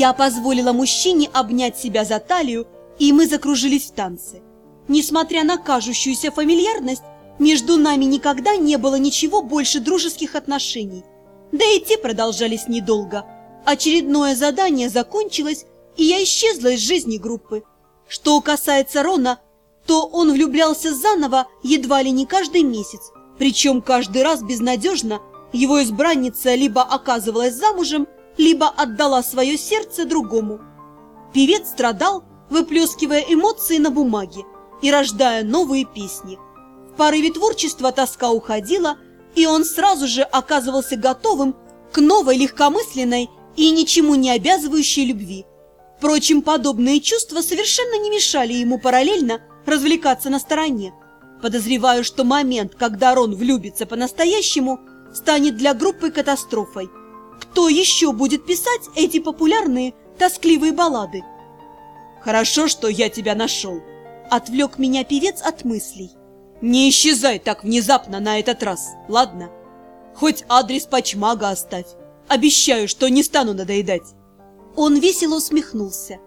Я позволила мужчине обнять себя за талию, и мы закружились в танце. Несмотря на кажущуюся фамильярность, между нами никогда не было ничего больше дружеских отношений. Да и те продолжались недолго. Очередное задание закончилось, и я исчезла из жизни группы. Что касается Рона, то он влюблялся заново едва ли не каждый месяц, причем каждый раз безнадежно его избранница либо оказывалась замужем, либо отдала свое сердце другому. Певец страдал, выплескивая эмоции на бумаге и рождая новые песни. В порыве творчества тоска уходила, и он сразу же оказывался готовым к новой легкомысленной и ничему не обязывающей любви. Впрочем, подобные чувства совершенно не мешали ему параллельно развлекаться на стороне. Подозреваю, что момент, когда Рон влюбится по-настоящему, станет для группы катастрофой. Кто еще будет писать эти популярные тоскливые баллады? «Хорошо, что я тебя нашел», — отвлек меня певец от мыслей. «Не исчезай так внезапно на этот раз, ладно? Хоть адрес почмага оставь. Обещаю, что не стану надоедать». Он весело усмехнулся.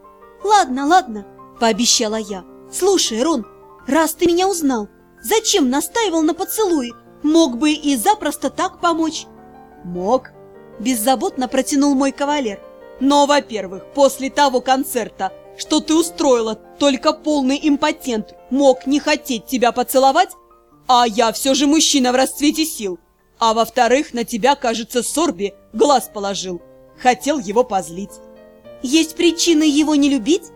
«Ладно, ладно», — пообещала я. «Слушай, Рон, раз ты меня узнал, зачем настаивал на поцелуе? Мог бы и запросто так помочь». «Мог», – беззаботно протянул мой кавалер. «Но, во-первых, после того концерта, что ты устроила, только полный импотент мог не хотеть тебя поцеловать, а я все же мужчина в расцвете сил. А во-вторых, на тебя, кажется, Сорби глаз положил, хотел его позлить». «Есть причины его не любить?»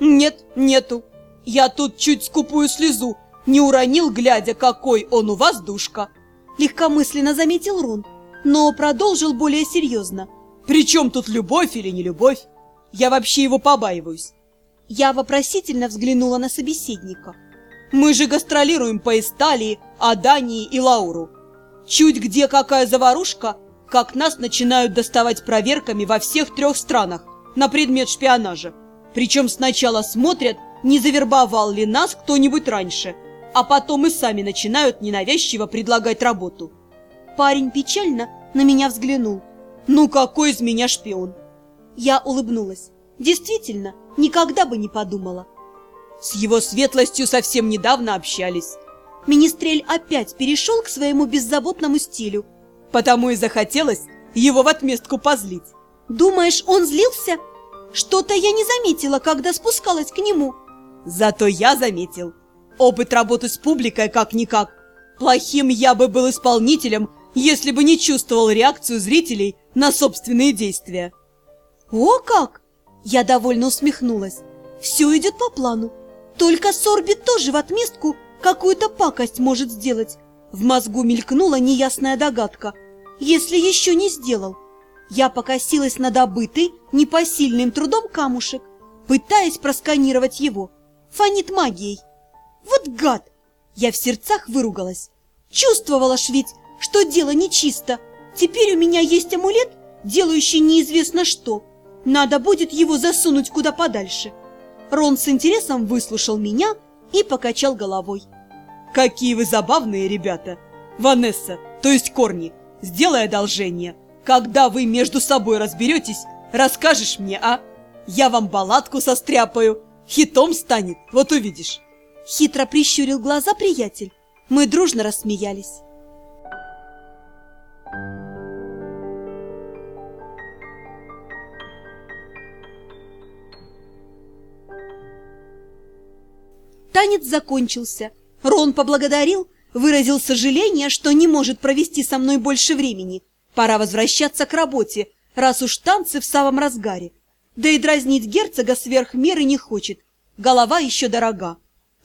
«Нет, нету. Я тут чуть скупую слезу не уронил, глядя, какой он у вас душка. Легкомысленно заметил Рун, но продолжил более серьезно. При чем тут любовь или не любовь? Я вообще его побаиваюсь. Я вопросительно взглянула на собеседника. Мы же гастролируем по Исталии, Адании и Лауру. Чуть где какая заварушка, как нас начинают доставать проверками во всех трех странах на предмет шпионажа. Причем сначала смотрят, не завербовал ли нас кто-нибудь раньше, а потом и сами начинают ненавязчиво предлагать работу. Парень печально на меня взглянул. «Ну какой из меня шпион?» Я улыбнулась. Действительно, никогда бы не подумала. С его светлостью совсем недавно общались. Министрель опять перешел к своему беззаботному стилю. Потому и захотелось его в отместку позлить. Думаешь, он злился? Что-то я не заметила, когда спускалась к нему. Зато я заметил. Опыт работы с публикой как-никак. Плохим я бы был исполнителем, если бы не чувствовал реакцию зрителей на собственные действия. О как! Я довольно усмехнулась. Все идет по плану. Только Сорби тоже в отместку какую-то пакость может сделать. В мозгу мелькнула неясная догадка. Если еще не сделал. Я покосилась на добытый непосильным трудом камушек, пытаясь просканировать его. Фонит магией. Вот гад! Я в сердцах выругалась. Чувствовала ж ведь, что дело нечисто. Теперь у меня есть амулет, делающий неизвестно что. Надо будет его засунуть куда подальше. Рон с интересом выслушал меня и покачал головой. Какие вы забавные ребята! Ванесса, то есть Корни, сделай одолжение. Когда вы между собой разберетесь, расскажешь мне, а? Я вам балладку состряпаю. Хитом станет, вот увидишь. Хитро прищурил глаза приятель. Мы дружно рассмеялись. Танец закончился. Рон поблагодарил, выразил сожаление, что не может провести со мной больше времени. Пора возвращаться к работе, раз уж танцы в самом разгаре. Да и дразнить герцога сверх меры не хочет. Голова еще дорога.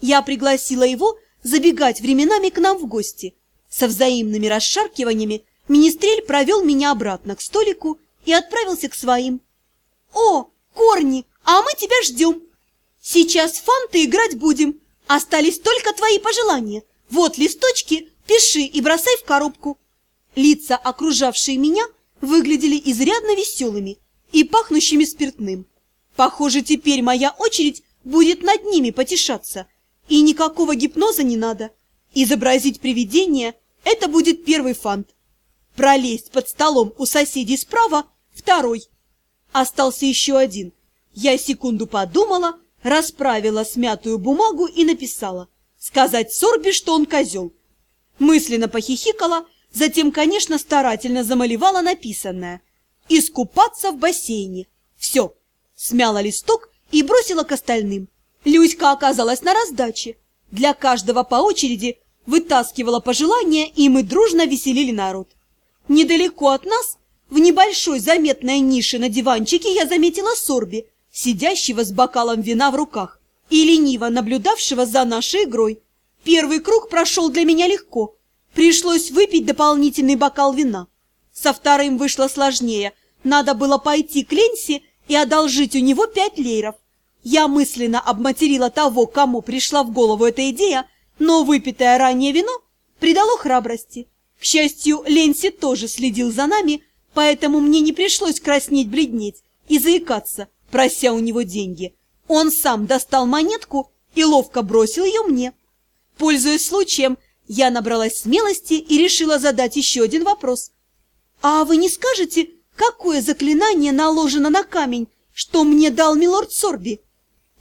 Я пригласила его забегать временами к нам в гости. Со взаимными расшаркиваниями Министрель провел меня обратно к столику и отправился к своим. «О, Корни, а мы тебя ждем! Сейчас фанты играть будем. Остались только твои пожелания. Вот листочки, пиши и бросай в коробку». Лица, окружавшие меня, выглядели изрядно веселыми и пахнущими спиртным. Похоже, теперь моя очередь будет над ними потешаться – и никакого гипноза не надо. Изобразить привидение – это будет первый фант. Пролезть под столом у соседей справа – второй. Остался еще один. Я секунду подумала, расправила смятую бумагу и написала. Сказать Сорби, что он козел. Мысленно похихикала, затем, конечно, старательно замалевала написанное. Искупаться в бассейне. Все. Смяла листок и бросила к остальным. Люська оказалась на раздаче. Для каждого по очереди вытаскивала пожелания, и мы дружно веселили народ. Недалеко от нас, в небольшой заметной нише на диванчике, я заметила Сорби, сидящего с бокалом вина в руках и лениво наблюдавшего за нашей игрой. Первый круг прошел для меня легко. Пришлось выпить дополнительный бокал вина. Со вторым вышло сложнее. Надо было пойти к Ленси и одолжить у него пять лейров. Я мысленно обматерила того, кому пришла в голову эта идея, но выпитое ранее вино придало храбрости. К счастью, Ленси тоже следил за нами, поэтому мне не пришлось краснеть-бледнеть и заикаться, прося у него деньги. Он сам достал монетку и ловко бросил ее мне. Пользуясь случаем, я набралась смелости и решила задать еще один вопрос. «А вы не скажете, какое заклинание наложено на камень, что мне дал милорд Сорби?»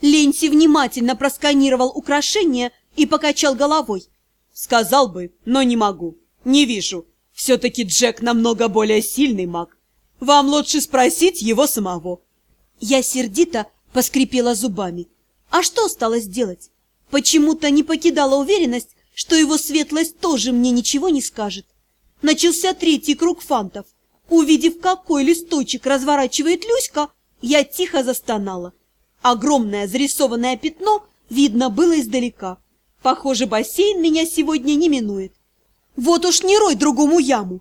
Ленси внимательно просканировал украшение и покачал головой. Сказал бы, но не могу. Не вижу. Все-таки Джек намного более сильный маг. Вам лучше спросить его самого. Я сердито поскрипела зубами. А что осталось делать? Почему-то не покидала уверенность, что его светлость тоже мне ничего не скажет. Начался третий круг фантов. Увидев, какой листочек разворачивает Люська, я тихо застонала. Огромное зарисованное пятно видно было издалека. Похоже, бассейн меня сегодня не минует. Вот уж не рой другому яму.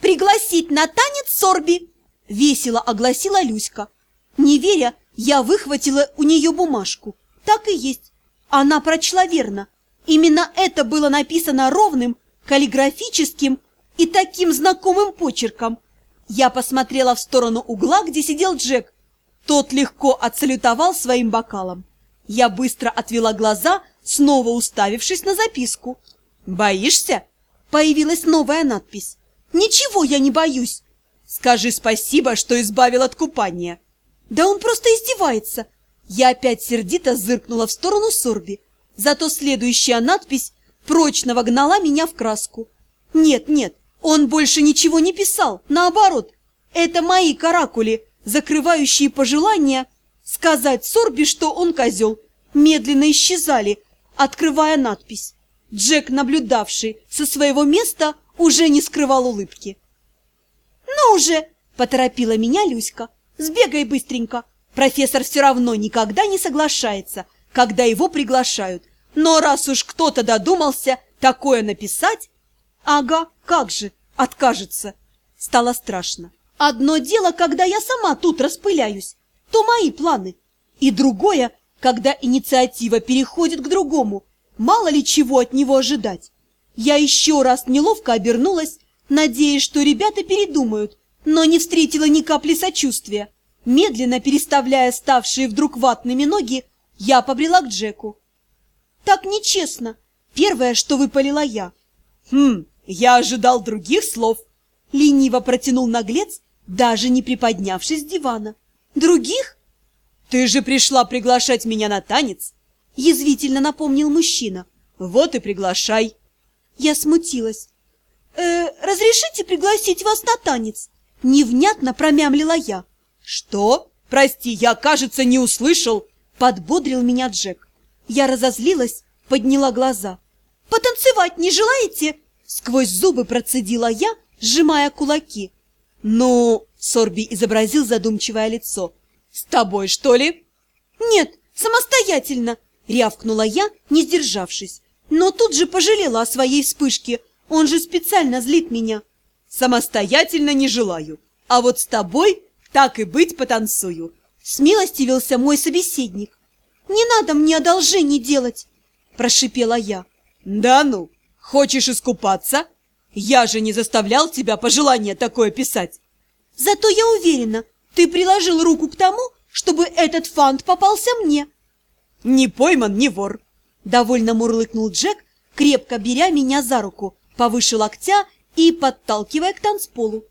«Пригласить на танец Сорби!» — весело огласила Люська. Не веря, я выхватила у нее бумажку. Так и есть. Она прочла верно. Именно это было написано ровным, каллиграфическим и таким знакомым почерком. Я посмотрела в сторону угла, где сидел Джек, тот легко отсалютовал своим бокалом. Я быстро отвела глаза, снова уставившись на записку. «Боишься?» Появилась новая надпись. «Ничего я не боюсь!» «Скажи спасибо, что избавил от купания!» «Да он просто издевается!» Я опять сердито зыркнула в сторону Сорби. Зато следующая надпись прочно вогнала меня в краску. «Нет, нет, он больше ничего не писал, наоборот. Это мои каракули, закрывающие пожелания сказать Сорби, что он козел, медленно исчезали, открывая надпись. Джек, наблюдавший со своего места, уже не скрывал улыбки. «Ну уже!» – поторопила меня Люська. «Сбегай быстренько! Профессор все равно никогда не соглашается, когда его приглашают. Но раз уж кто-то додумался такое написать...» «Ага, как же, откажется!» Стало страшно. Одно дело, когда я сама тут распыляюсь, то мои планы. И другое, когда инициатива переходит к другому. Мало ли чего от него ожидать. Я еще раз неловко обернулась, надеясь, что ребята передумают, но не встретила ни капли сочувствия. Медленно переставляя ставшие вдруг ватными ноги, я побрела к Джеку. «Так нечестно. Первое, что выпалила я». «Хм, я ожидал других слов», — лениво протянул наглец, даже не приподнявшись с дивана. «Других?» «Ты же пришла приглашать меня на танец!» Язвительно напомнил мужчина. «Вот и приглашай!» Я смутилась. «Э, «Разрешите пригласить вас на танец?» Невнятно промямлила я. «Что? Прости, я, кажется, не услышал!» Подбодрил меня Джек. Я разозлилась, подняла глаза. «Потанцевать не желаете?» Сквозь зубы процедила я, сжимая кулаки. «Ну...» — Сорби изобразил задумчивое лицо. «С тобой, что ли?» «Нет, самостоятельно!» — рявкнула я, не сдержавшись. Но тут же пожалела о своей вспышке. Он же специально злит меня. «Самостоятельно не желаю. А вот с тобой так и быть потанцую!» Смилостивился мой собеседник. «Не надо мне одолжений делать!» – прошипела я. «Да ну! Хочешь искупаться?» Я же не заставлял тебя пожелание такое писать. Зато я уверена, ты приложил руку к тому, чтобы этот фант попался мне. Не пойман, не вор. Довольно мурлыкнул Джек, крепко беря меня за руку, повыше локтя и подталкивая к танцполу.